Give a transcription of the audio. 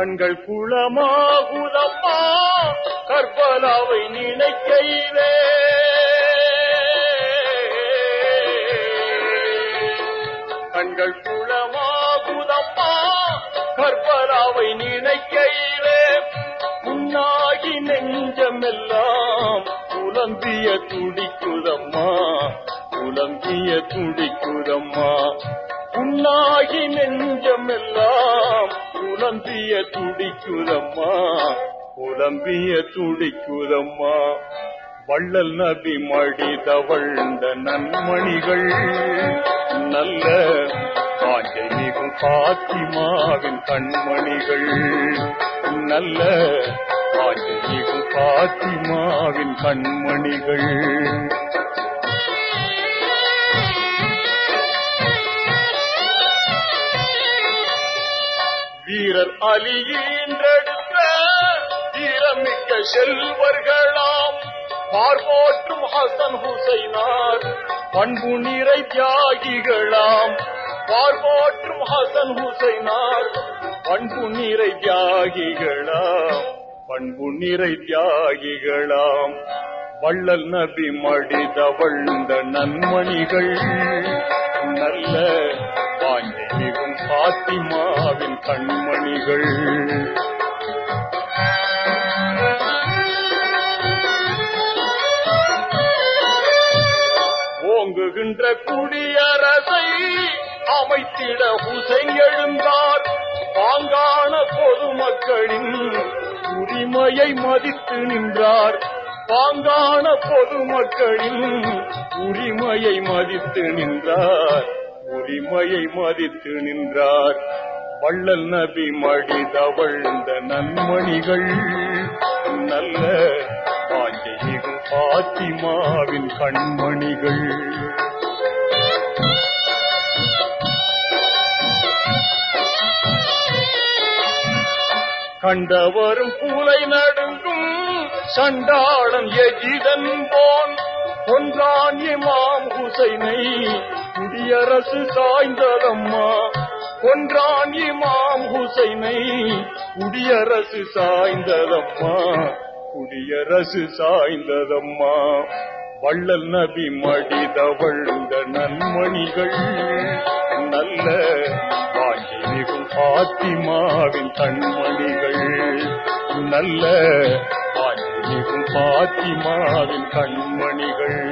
கண்கள் குளமாகுதம்மா கர்பலாவை நினைக்கையிலே கண்கள் குளமாகுதம்மா கர்பலாவை நினைக்கையிலே புண்ணாகி நெஞ்சமெல்லாம் புலம்பிய துடிக்குதம்மா புலம்பிய துடிக்குதம்மா. புண்ணாகி நெஞ்சமெல்லாம் புலம்பிய துடிக்குதம்மா புலம்பிய துடிக்குதம்மா. வள்ளல் நபி மடி தவழ்ந்த நன்மணிகள் நல்ல காஞ்சை மிகும் பாத்திமாவின் கண்மணிகள் நல்ல காஞ்சை மிகும் பாத்திமாவின் கண்மணிகள். வீரர் அலியின்றெடுத்த வீரமிக்க செல்வர்களாம். பார்வோற்றும் ஹசன் ஹுசைனார் பண்பு நிறை தியாகிகளாம். பார்வோற்றும் ஹசன் ஹுசைனார் பண்பு நிறை தியாகிகளாம். பண்பு நிறை தியாகிகளாம். வள்ளல் நபி மடி தவழ்ந்த நன்மணிகள் நல்ல வாங்கி மிகும் பாத்திமாவின் கண் கண்மணிகள் ஓங்குகின்ற குடியரசை அமைத்திட ஹுசைன் எழுந்தார். பாங்கான பொதுமக்களின் உரிமையை மதித்து நின்றார். பாங்கான பொதுமக்களின் உரிமையை மதித்து நின்றார். உரிமையை மதித்து நின்றார். வள்ளல் நபி மடிதவழ்ந்த நன்மணிகள். நல்ல பாஞ்சைமிகும் பாத்திமாவின் கண்மணிகள். கண்டவரும் பூலை நடுங்கும் சண்டாளன் எஜிதன் போன். கொன்றான் இமாம் ஹுசைனை குடியரசு சாய்ந்ததம்மா. கொன்றான் இமாம் ஹுசைனை குடியரசு சாய்ந்ததம்மா குடியரசு சாய்ந்ததம்மா. வள்ளல் நபி மடிதவழ்ந்த நன்மணிகள் நல்ல வாங்கி மிகும் பாத்திமாவின் கண்மணிகள். நல்ல வாங்கி மிகும் பாத்திமாவின் கண்மணிகள்.